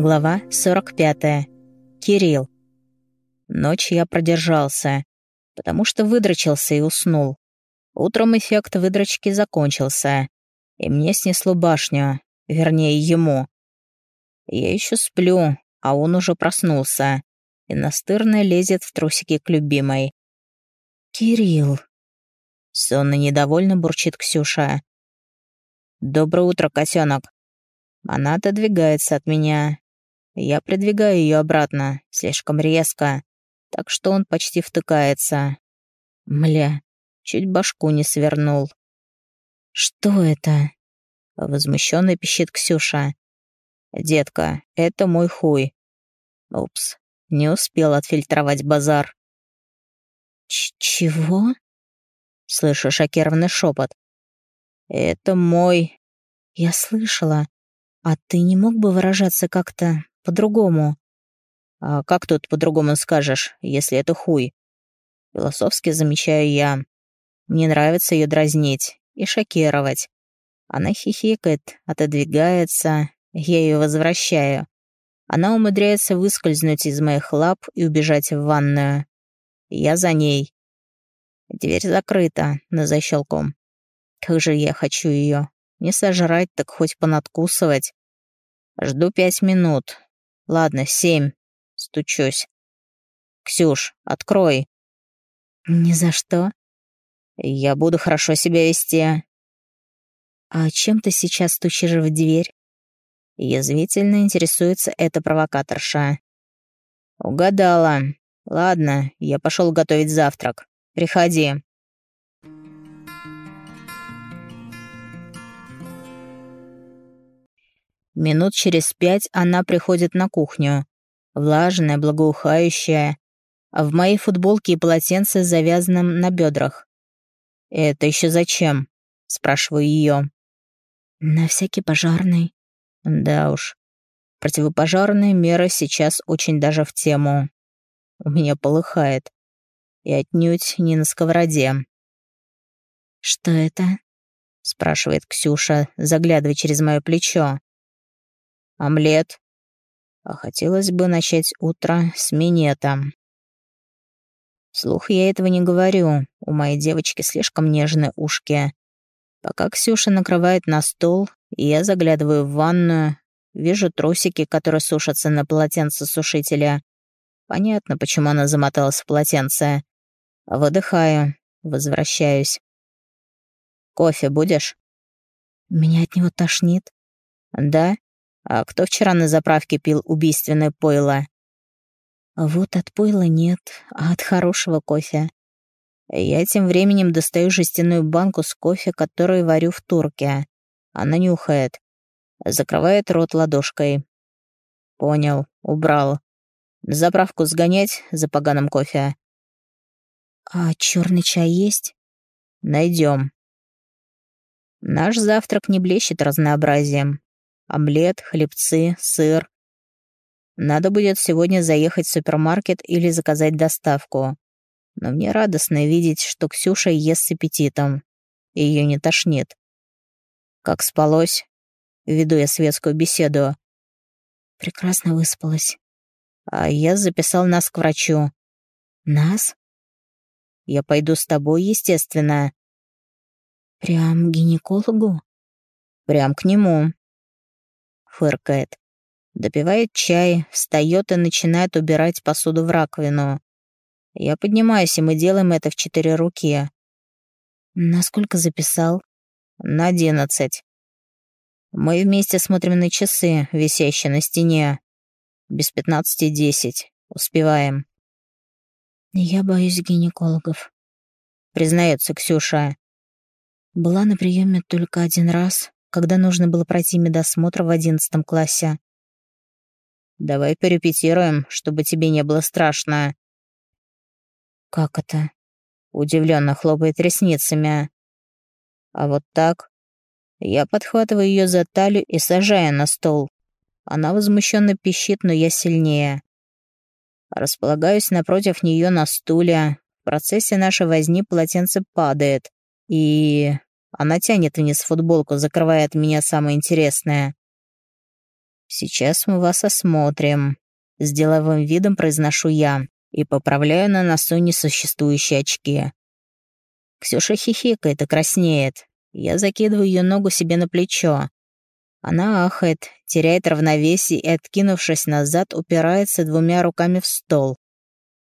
Глава 45. Кирилл. Ночь я продержался, потому что выдрочился и уснул. Утром эффект выдрочки закончился, и мне снесло башню, вернее, ему. Я еще сплю, а он уже проснулся, и настырно лезет в трусики к любимой. «Кирилл!» Сонно недовольно бурчит Ксюша. «Доброе утро, котенок!» Она отодвигается от меня. Я придвигаю ее обратно, слишком резко, так что он почти втыкается. Мля, чуть башку не свернул. «Что это?» — возмущенно пищит Ксюша. «Детка, это мой хуй». Упс, не успел отфильтровать базар. Ч «Чего?» — слышу шокированный шепот. «Это мой...» «Я слышала. А ты не мог бы выражаться как-то по-другому?» «А как тут по-другому скажешь, если это хуй?» Философски замечаю я. Мне нравится ее дразнить и шокировать. Она хихикает, отодвигается, я ее возвращаю. Она умудряется выскользнуть из моих лап и убежать в ванную. Я за ней. Дверь закрыта, на защелком. Как же я хочу ее. Не сожрать, так хоть понадкусывать. Жду пять минут. Ладно, семь. Стучусь. «Ксюш, открой». «Ни за что». «Я буду хорошо себя вести». «А чем ты сейчас стучишь в дверь?» Язвительно интересуется эта провокаторша. «Угадала. Ладно, я пошел готовить завтрак. Приходи». Минут через пять она приходит на кухню. Влажная, благоухающая. А в моей футболке и полотенце с завязанным на бедрах. «Это еще зачем?» — спрашиваю ее. «На всякий пожарный». Да уж. Противопожарные меры сейчас очень даже в тему. У меня полыхает. И отнюдь не на сковороде. «Что это?» — спрашивает Ксюша, заглядывая через мое плечо. Омлет. А хотелось бы начать утро с минета. Слух я этого не говорю, у моей девочки слишком нежные ушки. Пока Ксюша накрывает на стол, я заглядываю в ванную, вижу трусики, которые сушатся на полотенце сушителя. Понятно, почему она замоталась в полотенце. Выдыхаю, возвращаюсь. «Кофе будешь?» «Меня от него тошнит». «Да? А кто вчера на заправке пил убийственное пойло? Вот от пойла нет, а от хорошего кофе. Я тем временем достаю жестяную банку с кофе, которую варю в турке. Она нюхает. Закрывает рот ладошкой. Понял, убрал. На заправку сгонять за поганым кофе. А черный чай есть? Найдем. Наш завтрак не блещет разнообразием омлет, хлебцы, сыр. Надо будет сегодня заехать в супермаркет или заказать доставку. Но мне радостно видеть, что Ксюша ест с аппетитом. И ее не тошнит. Как спалось? Веду я светскую беседу. Прекрасно выспалась. А я записал нас к врачу. Нас? Я пойду с тобой, естественно. Прям к гинекологу? Прям к нему фыркает. Допивает чай, встает и начинает убирать посуду в раковину. Я поднимаюсь, и мы делаем это в четыре руки. Насколько записал? На одиннадцать. Мы вместе смотрим на часы, висящие на стене. Без пятнадцати десять. Успеваем. Я боюсь гинекологов. Признается Ксюша. Была на приеме только один раз, когда нужно было пройти медосмотр в одиннадцатом классе. «Давай порепетируем, чтобы тебе не было страшно». «Как это?» — удивленно хлопает ресницами. «А вот так?» Я подхватываю ее за талию и сажаю на стол. Она возмущенно пищит, но я сильнее. Располагаюсь напротив нее на стуле. В процессе нашей возни полотенце падает. И... Она тянет вниз футболку, закрывая от меня самое интересное. Сейчас мы вас осмотрим. С деловым видом произношу я и поправляю на носу несуществующие очки. Ксюша хихикает и краснеет. Я закидываю ее ногу себе на плечо. Она ахает, теряет равновесие и, откинувшись назад, упирается двумя руками в стол.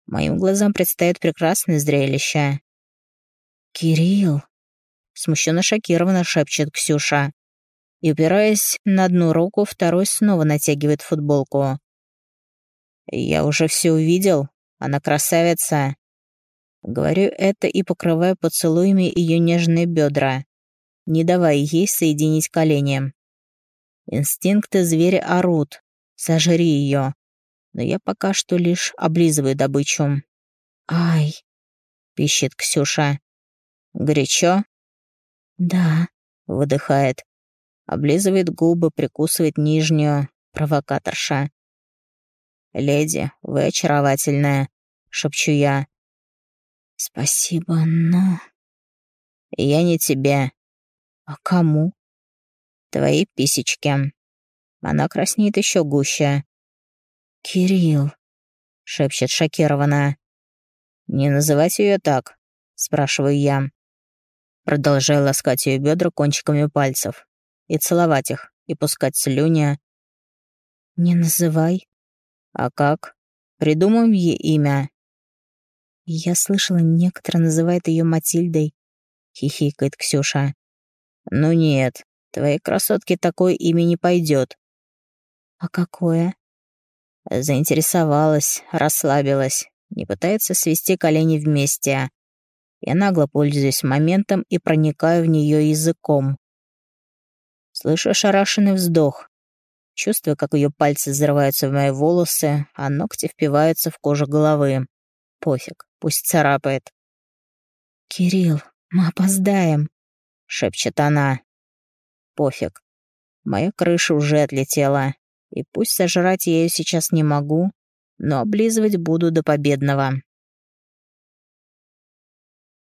Моим глазам предстоит прекрасное зрелище. «Кирилл!» — смущенно шокированно шепчет Ксюша. И, упираясь на одну руку, второй снова натягивает футболку. «Я уже все увидел. Она красавица». Говорю это и покрываю поцелуями ее нежные бедра, не давая ей соединить колени. Инстинкты зверя орут. Сожри ее. Но я пока что лишь облизываю добычу. «Ай!» — пищит Ксюша. «Горячо?» «Да», — выдыхает. Облизывает губы, прикусывает нижнюю. Провокаторша. «Леди, вы очаровательная», — шепчу я. «Спасибо, но...» «Я не тебе». «А кому?» «Твои писечки». Она краснеет еще гуще. «Кирилл», — шепчет шокированно. «Не называть ее так», — спрашиваю я. Продолжаю ласкать ее бедра кончиками пальцев и целовать их, и пускать слюни. «Не называй». «А как? Придумаем ей имя». «Я слышала, некоторые называют ее Матильдой», — хихикает Ксюша. «Ну нет, твоей красотке такое имя не пойдет». «А какое?» Заинтересовалась, расслабилась, не пытается свести колени вместе. Я нагло пользуюсь моментом и проникаю в нее языком. Слышу ошарашенный вздох. Чувствую, как ее пальцы взрываются в мои волосы, а ногти впиваются в кожу головы. Пофиг, пусть царапает. «Кирилл, мы опоздаем», — шепчет она. Пофиг. Моя крыша уже отлетела, и пусть сожрать я ее сейчас не могу, но облизывать буду до победного.